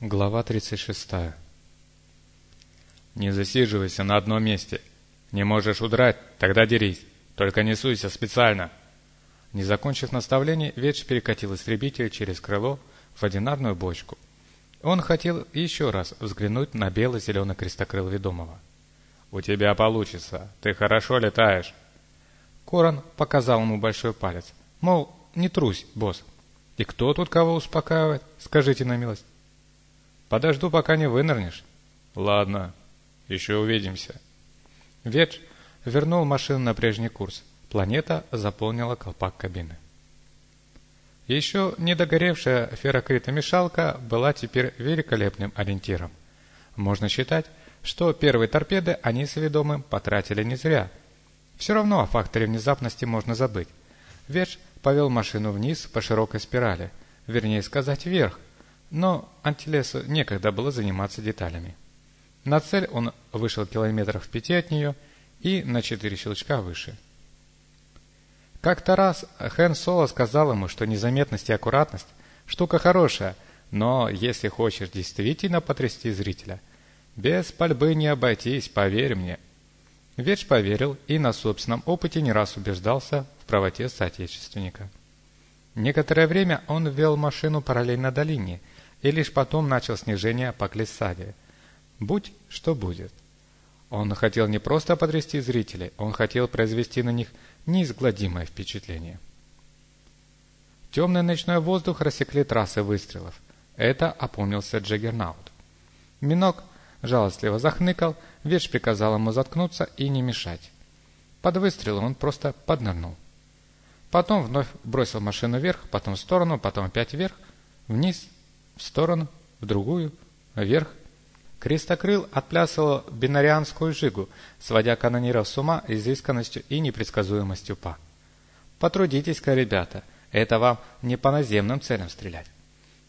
Глава 36 «Не засиживайся на одном месте. Не можешь удрать, тогда дерись. Только не суйся специально». Не закончив наставление, Ветч перекатил истребитель через крыло в одинарную бочку. Он хотел еще раз взглянуть на бело-зеленый крестокрыл ведомого. «У тебя получится. Ты хорошо летаешь». Корон показал ему большой палец. Мол, не трусь, босс. И кто тут кого успокаивает? Скажите на милость. Подожду, пока не вынырнешь. Ладно, еще увидимся. Ветч вернул машину на прежний курс. Планета заполнила колпак кабины. Еще не догоревшая феррокритомешалка была теперь великолепным ориентиром. Можно считать, что первые торпеды они с ведомым потратили не зря. Все равно о факторе внезапности можно забыть. Ветч повел машину вниз по широкой спирали, вернее сказать вверх, но Антилесу некогда было заниматься деталями. На цель он вышел километров в пяти от нее и на четыре щелчка выше. Как-то раз Хэн Соло сказал ему, что незаметность и аккуратность – штука хорошая, но если хочешь действительно потрясти зрителя, без пальбы не обойтись, поверь мне. Ветч поверил и на собственном опыте не раз убеждался в правоте соотечественника. Некоторое время он вел машину параллельно долине – и лишь потом начал снижение по глиссаде. Будь что будет. Он хотел не просто потрясти зрителей, он хотел произвести на них неизгладимое впечатление. Темный ночной воздух рассекли трассы выстрелов. Это опомнился Джаггернаут. Минок жалостливо захныкал, Ветш приказал ему заткнуться и не мешать. Под выстрелом он просто поднырнул. Потом вновь бросил машину вверх, потом в сторону, потом опять вверх, вниз в сторону, в другую, вверх. Крестокрыл отплясывал бинарианскую жигу, сводя канониров с ума изысканностью и непредсказуемостью па. Потрудитесь-ка, ребята, это вам не по наземным целям стрелять.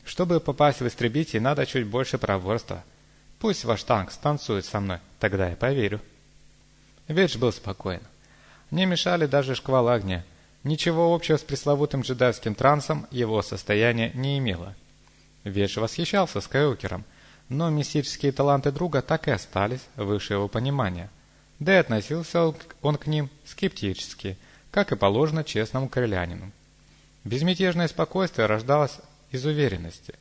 Чтобы попасть в истребитель, надо чуть больше проворства. Пусть ваш танк станцует со мной, тогда я поверю. Ведж был спокоен. Не мешали даже шквал огня. Ничего общего с пресловутым джедайским трансом его состояние не имело. Ведж восхищался Скайуокером, но мистические таланты друга так и остались выше его понимания. Да и относился он к ним скептически, как и положено честному крылянину. Безмятежное спокойствие рождалось из уверенности.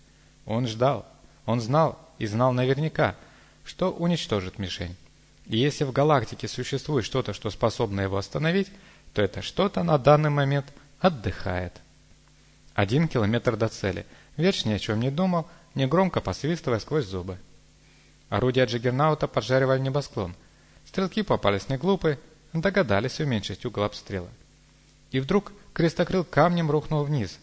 Он ждал, он знал и знал наверняка, что уничтожит мишень. И если в галактике существует что-то, что способно его остановить, то это что-то на данный момент отдыхает. Один километр до цели – Верч ни о чем не думал, негромко посвистывая сквозь зубы. Орудия Джиггернаута поджаривали небосклон. Стрелки попались не глупые, догадались уменьшить угол обстрела. И вдруг крестокрыл камнем рухнул вниз.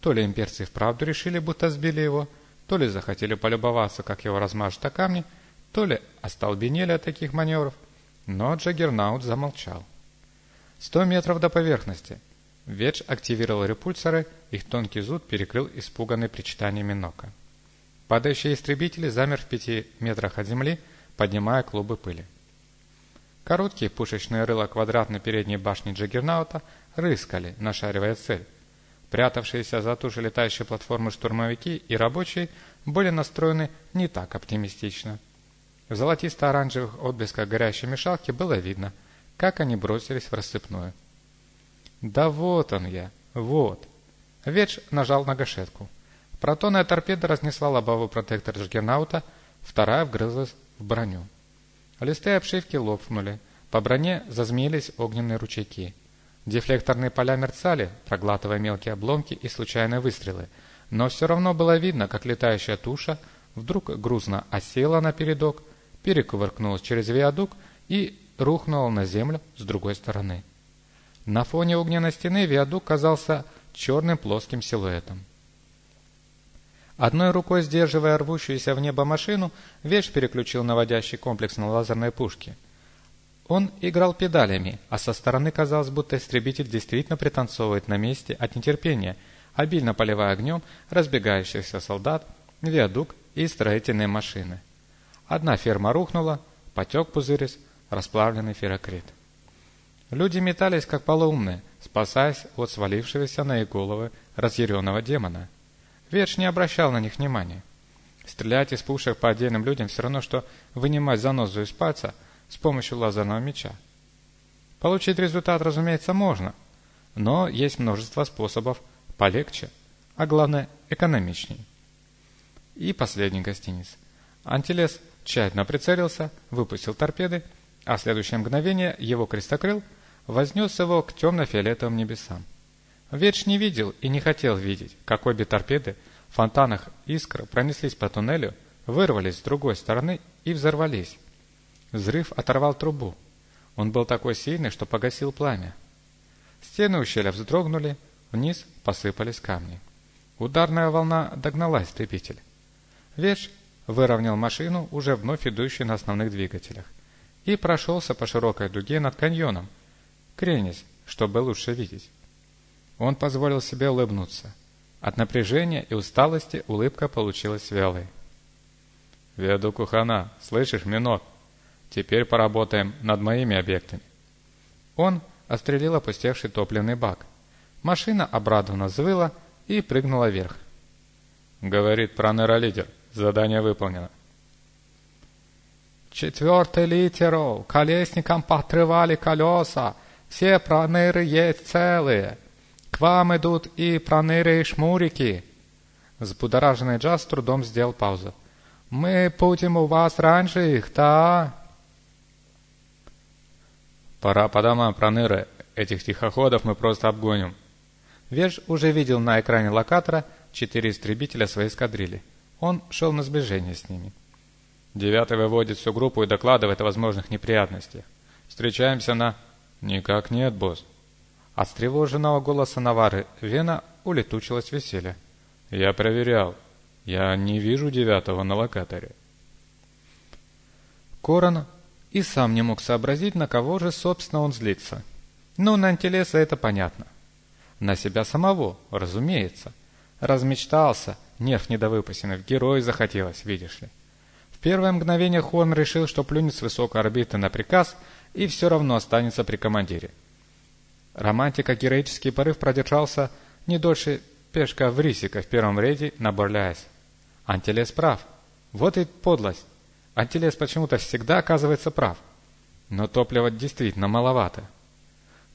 То ли имперцы вправду решили, будто сбили его, то ли захотели полюбоваться, как его размажут о камни, то ли остолбенели от таких маневров, но Джаггернаут замолчал. Сто метров до поверхности — Ведж активировал репульсоры, их тонкий зуд перекрыл испуганный причитаниями Нока. Падающий истребитель замер в пяти метрах от земли, поднимая клубы пыли. Короткие пушечные рыла квадратной передней башни Джаггернаута рыскали, нашаривая цель. Прятавшиеся за туши летающей платформы штурмовики и рабочие были настроены не так оптимистично. В золотисто-оранжевых отблесках горящей мешалки было видно, как они бросились в рассыпную. Да вот он я, вот. Ведж нажал на гашетку. Протонная торпеда разнесла лобовой протектор Джаггернаута, вторая вгрызлась в броню. Листы обшивки лопнули, по броне зазмеились огненные ручейки. Дефлекторные поля мерцали, проглатывая мелкие обломки и случайные выстрелы, но все равно было видно, как летающая туша вдруг грузно осела на передок, перекувыркнулась через виадук и рухнула на землю с другой стороны. На фоне огненной стены виадук казался черным плоским силуэтом. Одной рукой сдерживая рвущуюся в небо машину, Веш переключил наводящий комплекс на лазерной пушке. Он играл педалями, а со стороны казалось, будто истребитель действительно пританцовывает на месте от нетерпения, обильно поливая огнем разбегающихся солдат, виадук и строительные машины. Одна ферма рухнула, потек пузырец, расплавленный феррокрит. Люди метались, как полоумные, спасаясь от свалившегося на их головы разъяренного демона. Верш не обращал на них внимания. Стрелять из пушек по отдельным людям все равно, что вынимать занозу из пальца с помощью лазерного меча. Получить результат, разумеется, можно, но есть множество способов полегче, а главное экономичнее. И последний гостиниц. Антилес тщательно прицелился, выпустил торпеды, а в следующее мгновение его крестокрыл вознес его к темно-фиолетовым небесам. Веч не видел и не хотел видеть, как обе торпеды в фонтанах искр пронеслись по туннелю, вырвались с другой стороны и взорвались. Взрыв оторвал трубу. Он был такой сильный, что погасил пламя. Стены ущелья вздрогнули, вниз посыпались камни. Ударная волна догнала истребитель. Веч выровнял машину, уже вновь идущую на основных двигателях, и прошелся по широкой дуге над каньоном, кренясь, чтобы лучше видеть. Он позволил себе улыбнуться. От напряжения и усталости улыбка получилась вялой. «Веду Кухана, слышишь, Минот? Теперь поработаем над моими объектами». Он острелил опустевший топливный бак. Машина обрадованно взвыла и прыгнула вверх. Говорит пронейролидер. Задание выполнено. Четвертый литеров. Колесникам поотрывали колеса. Все проныры есть целые. К вам идут и проныры, и шмурики. Взбудораженный Джаз с трудом сделал паузу. Мы будем у вас раньше их, да? Пора по домам, проныры. Этих тихоходов мы просто обгоним. Веж уже видел на экране локатора четыре истребителя своей эскадрильи. Он шел на сближение с ними. Девятый выводит всю группу и докладывает о возможных неприятностях. Встречаемся на... Никак нет, босс. От встревоженного голоса Навары Вена улетучилось веселье. Я проверял. Я не вижу девятого на локаторе. Корон и сам не мог сообразить, на кого же, собственно, он злится. Ну, на Антилеса это понятно. На себя самого, разумеется. Размечтался, Нерв недовыпасенный, герой захотелось, видишь ли. Первое мгновение Хорн решил, что плюнет с высокой орбиты на приказ и все равно останется при командире. Романтика героический порыв продержался не дольше пешка в рисика в первом рейде на Борляйс. Прав. Вот и подлость. Антилес почему-то всегда оказывается прав. Но топлива действительно маловато.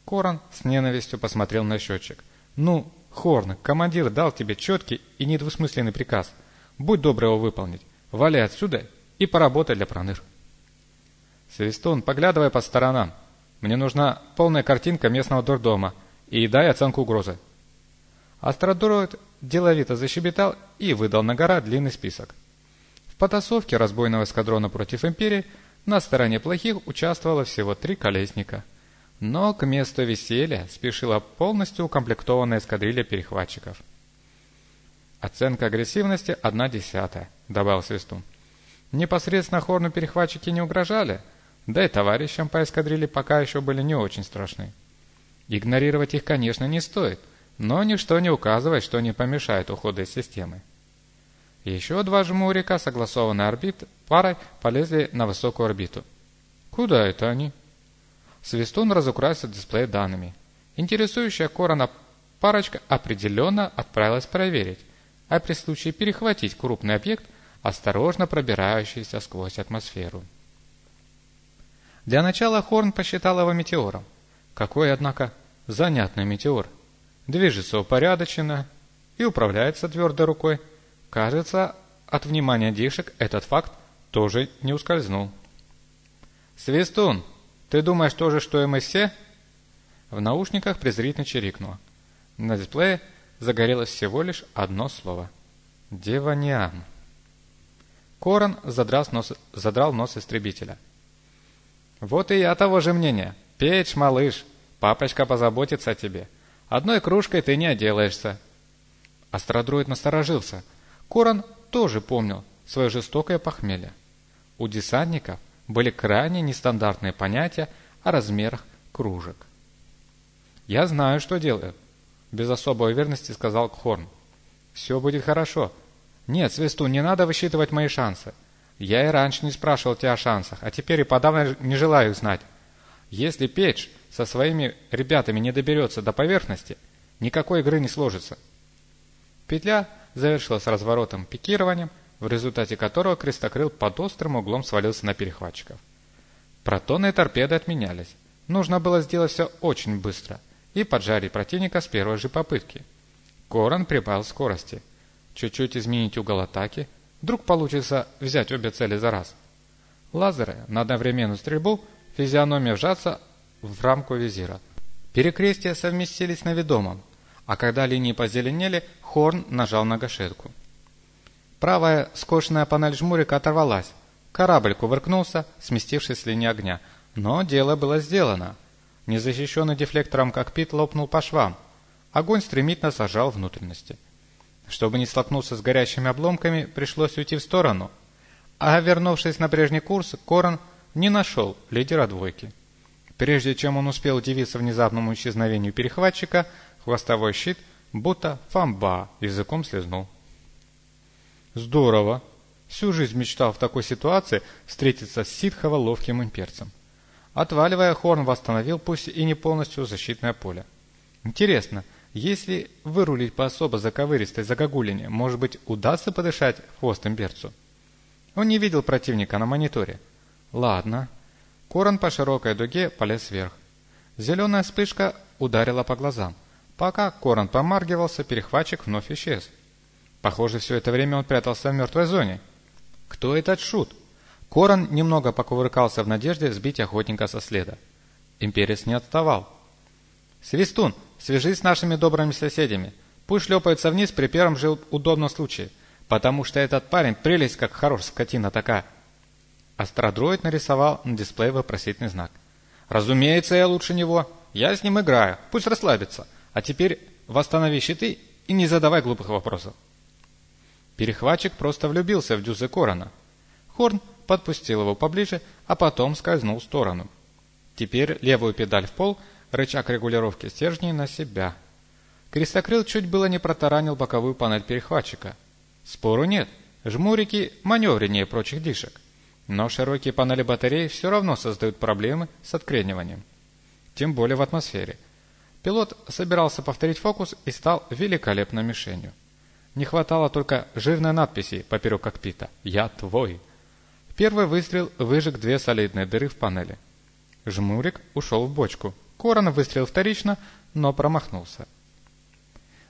Корон с ненавистью посмотрел на счетчик. Ну, Хорн, командир дал тебе четкий и недвусмысленный приказ. Будь добр его выполнить. Валяй отсюда и поработай для проныр. Свистун, поглядывай по сторонам. Мне нужна полная картинка местного дурдома и дай оценку угрозы. Астродроид деловито защебетал и выдал на гора длинный список. В потасовке разбойного эскадрона против Империи на стороне плохих участвовало всего три колесника – но к месту веселья спешила полностью укомплектованная эскадрилья перехватчиков. «Оценка агрессивности – одна десятая», – добавил Свистун. Непосредственно Хорну перехватчики не угрожали, да и товарищам по эскадрилье пока еще были не очень страшны. Игнорировать их, конечно, не стоит, но ничто не указывает, что не помешает уходу из системы. Еще два жмурика, согласованные орбит, парой полезли на высокую орбиту. Куда это они? Свистун разукрасил дисплей данными. Интересующая Корона парочка определенно отправилась проверить, а при случае перехватить крупный объект, осторожно пробирающийся сквозь атмосферу. Для начала Хорн посчитал его метеором. Какой, однако, занятный метеор. Движется упорядоченно и управляется твердой рукой. Кажется, от внимания Дишек этот факт тоже не ускользнул. «Свистун!» «Ты думаешь тоже, что и мы все?» В наушниках презрительно чирикнуло. На дисплее загорелось всего лишь одно слово. «Деваниан». Корон задрал нос, задрал нос истребителя. «Вот и я того же мнения. Печь, малыш, папочка позаботится о тебе. Одной кружкой ты не отделаешься». Астродроид насторожился. Корон тоже помнил свое жестокое похмелье. У десантников были крайне нестандартные понятия о размерах кружек. «Я знаю, что делаю», — без особой уверенности сказал Хорн. «Все будет хорошо. Нет, Свисту, не надо высчитывать мои шансы. Я и раньше не спрашивал тебя о шансах, а теперь и подавно не желаю знать. Если Печь со своими ребятами не доберется до поверхности, никакой игры не сложится». Петля завершилась разворотом пикированием, в результате которого крестокрыл под острым углом свалился на перехватчиков. Протоны и торпеды отменялись. Нужно было сделать все очень быстро и поджарить противника с первой же попытки. Корон прибавил скорости. Чуть-чуть изменить угол атаки. Вдруг получится взять обе цели за раз. Лазеры на одновременную стрельбу, физиономия вжаться в рамку визира. Перекрестия совместились на ведомом, а когда линии позеленели, Хорн нажал на гашетку. Правая скошенная панель жмурика оторвалась. Корабль кувыркнулся, сместившись с линии огня. Но дело было сделано. Незащищенный дефлектором кокпит лопнул по швам. Огонь стремительно сажал внутренности. Чтобы не столкнуться с горящими обломками, пришлось уйти в сторону. А вернувшись на прежний курс, Корон не нашел лидера двойки. Прежде чем он успел удивиться внезапному исчезновению перехватчика, хвостовой щит, будто фамба, языком слезнул. Здорово! Всю жизнь мечтал в такой ситуации встретиться с ситхово ловким имперцем. Отваливая, Хорн восстановил, пусть и не полностью, защитное поле. Интересно, если вырулить по особо заковыристой загогулине, может быть, удастся подышать хвост имперцу? Он не видел противника на мониторе. Ладно, Корон по широкой дуге полез вверх. Зеленая вспышка ударила по глазам. Пока Корон помаргивался, перехватчик вновь исчез. Похоже, все это время он прятался в мертвой зоне. Кто этот шут? Корон немного покувыркался в надежде сбить охотника со следа. Имперец не отставал. «Свистун, свяжись с нашими добрыми соседями. Пусть шлепаются вниз при первом же удобном случае, потому что этот парень прелесть, как хорош скотина такая». Астродроид нарисовал на дисплее вопросительный знак. «Разумеется, я лучше него. Я с ним играю. Пусть расслабится. А теперь восстанови щиты и не задавай глупых вопросов». Перехватчик просто влюбился в дюзы Корона. Хорн подпустил его поближе, а потом скользнул в сторону. Теперь левую педаль в пол, рычаг регулировки стержней на себя. Крестокрыл чуть было не протаранил боковую панель перехватчика. Спору нет, жмурики маневреннее прочих дишек. Но широкие панели батареи все равно создают проблемы с открениванием. Тем более в атмосфере. Пилот собирался повторить фокус и стал великолепной мишенью. Не хватало только жирной надписи поперек кокпита «Я твой». Первый выстрел выжег две солидные дыры в панели. Жмурик ушел в бочку. Корон выстрелил вторично, но промахнулся.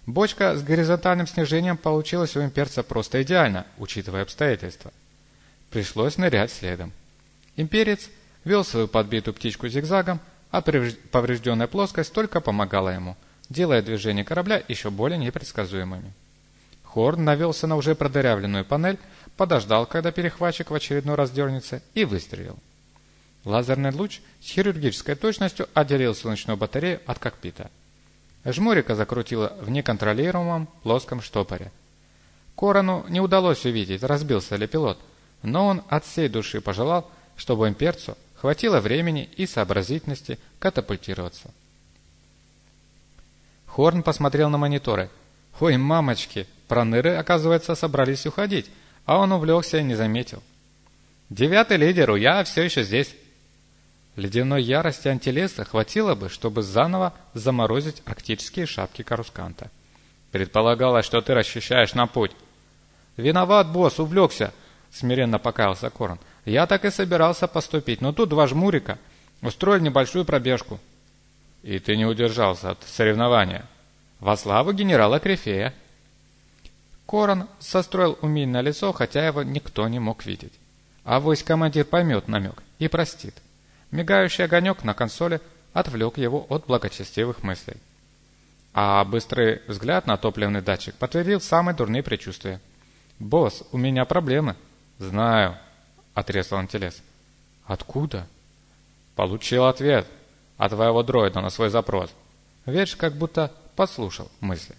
Бочка с горизонтальным снижением получилась у имперца просто идеально, учитывая обстоятельства. Пришлось нырять следом. Имперец вел свою подбитую птичку зигзагом, а поврежденная плоскость только помогала ему, делая движения корабля еще более непредсказуемыми. Хорн навелся на уже продырявленную панель, подождал, когда перехватчик в очередной раз дернется, и выстрелил. Лазерный луч с хирургической точностью отделил солнечную батарею от кокпита. Жмурика закрутило в неконтролируемом плоском штопоре. Корону не удалось увидеть, разбился ли пилот, но он от всей души пожелал, чтобы имперцу хватило времени и сообразительности катапультироваться. Хорн посмотрел на мониторы. «Ой, мамочки, проныры, оказывается, собрались уходить, а он увлекся и не заметил. «Девятый лидер, я все еще здесь». Ледяной ярости антилеса хватило бы, чтобы заново заморозить арктические шапки Карусканта. «Предполагалось, что ты расчищаешь на путь». «Виноват, босс, увлекся», — смиренно покаялся Корон. «Я так и собирался поступить, но тут два жмурика устроили небольшую пробежку». «И ты не удержался от соревнования?» «Во славу генерала Крефея». Корон состроил умильное лицо, хотя его никто не мог видеть. А вось командир поймет намек и простит. Мигающий огонек на консоли отвлек его от благочестивых мыслей. А быстрый взгляд на топливный датчик подтвердил самые дурные предчувствия. «Босс, у меня проблемы». «Знаю», — отрезал Антелес. «Откуда?» «Получил ответ от твоего дроида на свой запрос». Ведь как будто послушал мысли.